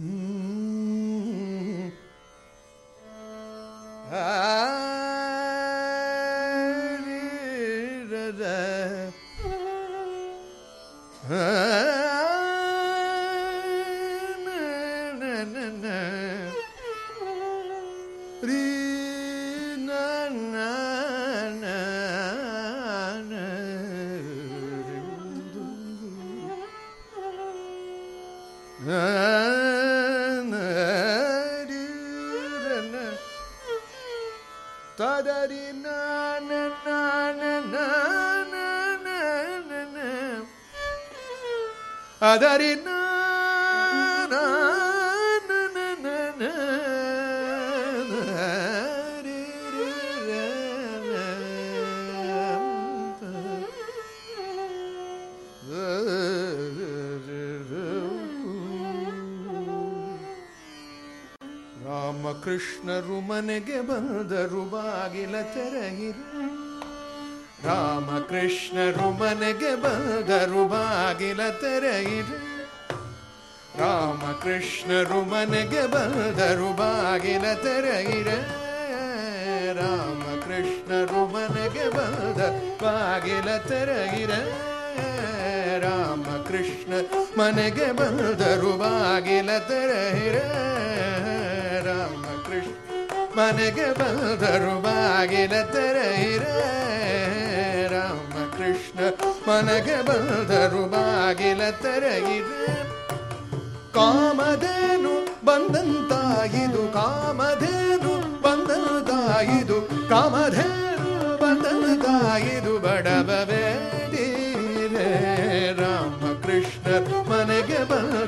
Hmm. Ah. ததரி நான அதரி Uh... ರಾಮಕೃಷ್ಣರು ಮನೆಗೆ ಬಂದರು, ಬಾಗಿಲ ತೆರೆಯಿರು. ರಾಮಕೃಷ್ಣರು ಮನೆಗೆ ಬಂದರು, ಬಾಗಿಲ ತೆರೆಯಿರು. ರಾಮಕೃಷ್ಣರು ಮನೆಗೆ ಬಂದರು, ಬಾಗಿಲ ತೆರೆಯಿರ. ರಾಮಕೃಷ್ಣರು ಮನೆಗೆ ಬಂದ, ಬಾಗಿಲ ತೆರೆಯಿರ. ರಾಮಕೃಷ್ಣ ಮನೆಗೆ ಬಂದರು, ಬಾಗಿಲ ತೆರೆಯಿರ. ಮನೆಗೆ ಬಂದರು ಬಾಗಿಲ ತೆರೆಯಿರ. ರಾಮಕೃಷ್ಣ ಮನೆಗೆ ಬಂದರು ಬಾಗಿಲ ತೆರೆಯಿರೆ. ಕಾಮಧೇನು ಬಂದಂತಾಯಿದು ಕಾಮಧೇನು ಬಂದಂತಾಯಿದು ಕಾಮಧೇನು ಬಂದಂತಾಯಿದು ರಾಮ ರಾಮಕೃಷ್ಣ ಮನೆಗೆ ಬಂದರು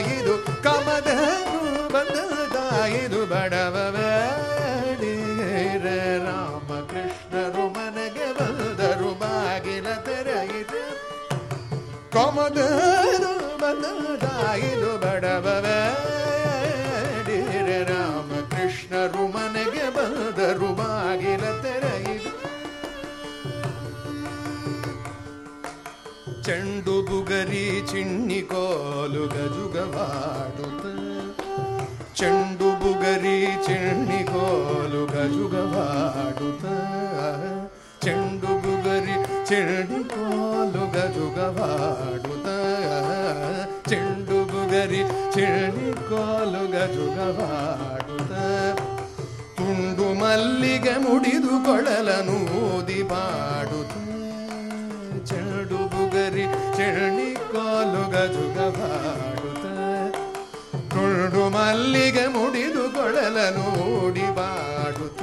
ಬಂದಂತಾಯಿದು ಕಾಮಧೇನು ಬಂದಂತಾಯಿದು ಬಡವ ರಾಮಕೃಷ್ಣರು ಮನೆಗೆ ಬಂದರು, ಬಾಗಿಲ ತೆರೆಯಿತು. ಕಾಮಧೇನು ಬಂದಂತಾಯಿದು ಬಡಬಬೇಡಿರೆ ರಾಮಕೃಷ್ಣರು ಮನೆಗೆ ಬಂದರು, ಬಾಗಿಲ ತೆರೆಯಿತು. చెండు బుగరి చిన్ని కోలు గజుగవాడుత. చెండు బుగరి చిన్ని కోలు గజుగవాడుత. చెండు బుగరి చెండు కోలు గజుగవాడుత. చెండు బుగరి చెండి కోలు గజుగవాడుత. తుండు మల్లిగ ముడిదు కొడలను ఊది పాడుత. ಚೆಂಡು ಬುಗರಿ ಚೆಣ್ಣಿ ಕೋಲು ಗಜುಗವಾಡುತ್ತ ತುಂಡು ಮಲ್ಲಿಗೆ ಮುಡಿದು ಕೊಳಲನು ಊಡಿ ಬಾಡುತ್ತ.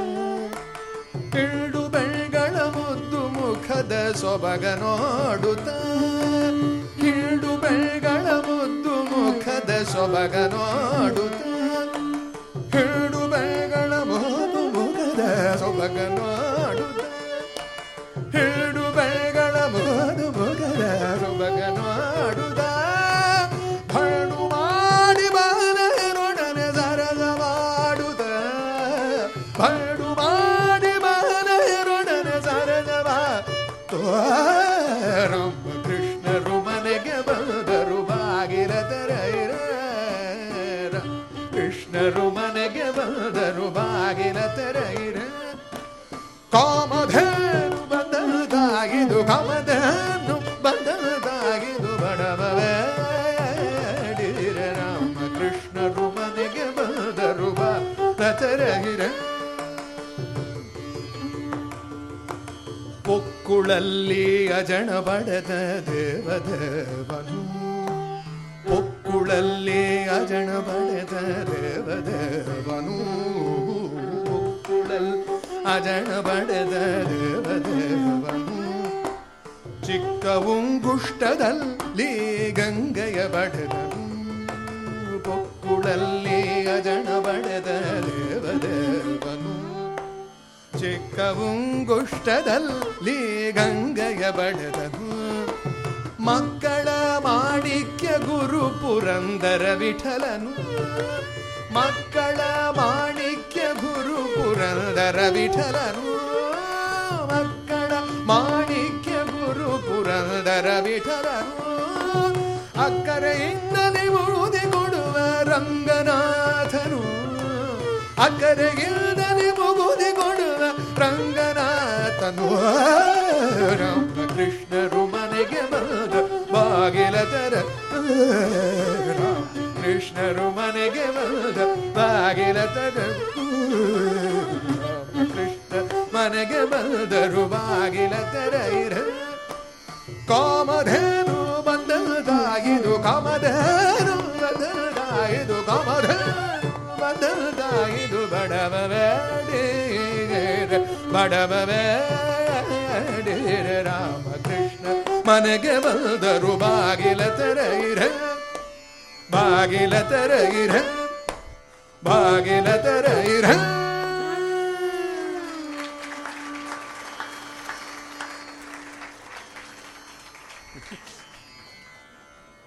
ಕಿಳ್ಡು ಬೆಳ್ಗಳ ಮುದ್ದು ಮುಖದ ಸೊಬಗ ನೋಡುತ್ತ. ಕಿಳ್ಡು ಬೆಳ್ಗಳ ಮುದ್ದು ಮುಖದ ಸೊಬಗ ನೋಡುತ್ತ. ಕಿಳ್ಡು ಬೆಳ್ಗಳ ಮುದ್ದು ಮುಖದ ಸೊಬಗ ಪೊಕ್ಕುಳಲ್ಲಿ ಅಜಣ ಬಡದ ದೇವದೇವನು ಪೊಕ್ಕುಳಲ್ಲಿ ಅಜಣ ಬಡದ ದೇವದೇವನು ಪೊಕ್ಕುಳಲ್ಲಿ ಅಜಣ ಬಡದ ದೇವದೇವನು ಚಿಕ್ಕ ಉಂಗುಷ್ಟದಲ್ಲಿ ಗಂಗೆಯ ಬಡದನು ಪೊಕ್ಕುಳಲ್ಲಿ ಅಜಣ ಬಡದ ದೇವದೇವನು ಚಿಕ್ಕ ಉಂಗುಷ್ಟದಲ್ಲಿ ಗಂಗೆಯ ಬಡದನು ಮಕ್ಕಳ ಮಾಣಿಕ್ಯ ಗುರು ಪುರಂದರ ವಿಠಲನು. ಮಕ್ಕಳ ಮಾಣಿಕ್ಯ ಗುರು ಪುರಂದರ ವಿಠಲನು. ಮಕ್ಕಳ ಮಾಣಿಕ್ಯ ಗುರು ಪುರಂದರ ವಿಠಲನು. ಅಕ್ಕರೆಯಿಂದಲೇ ಮುಳುದಿ ಕೊಡುವ ರಂಗನಾಥನು. ಅಕ್ಕರೆಗಿಲ್ಲದೆ ಮುಗುದಿ ಕೊಡುವ ರಂಗನಾಥನು ರಾಮ ಕೃಷ್ಣರು ಮನೆಗೆ ಬಂದ ಬಾಗಿಲ ತರ ರಾಮ ಕೃಷ್ಣರು ಮನೆಗೆ ಬಂದ ಬಾಗಿಲ ತರ ರಾಮ ಕೃಷ್ಣ ಮನೆಗೆ ಬಂದರು ಬಾಗಿಲ ತರ ಇರ ಕಾಮಧೇನು ಬೇಡೀರ ಬಡವ ಬೇಡೀರ ರಾಮಕೃಷ್ಣ ಮನೆಗೆ ಬಂದರು ಬಾಗಿಲ ತೆರೆಯಿರ ಬಾಗಿಲ ತೆರೆಯಿರ ಬಾಗಿಲ ತೆರೆಯಿರ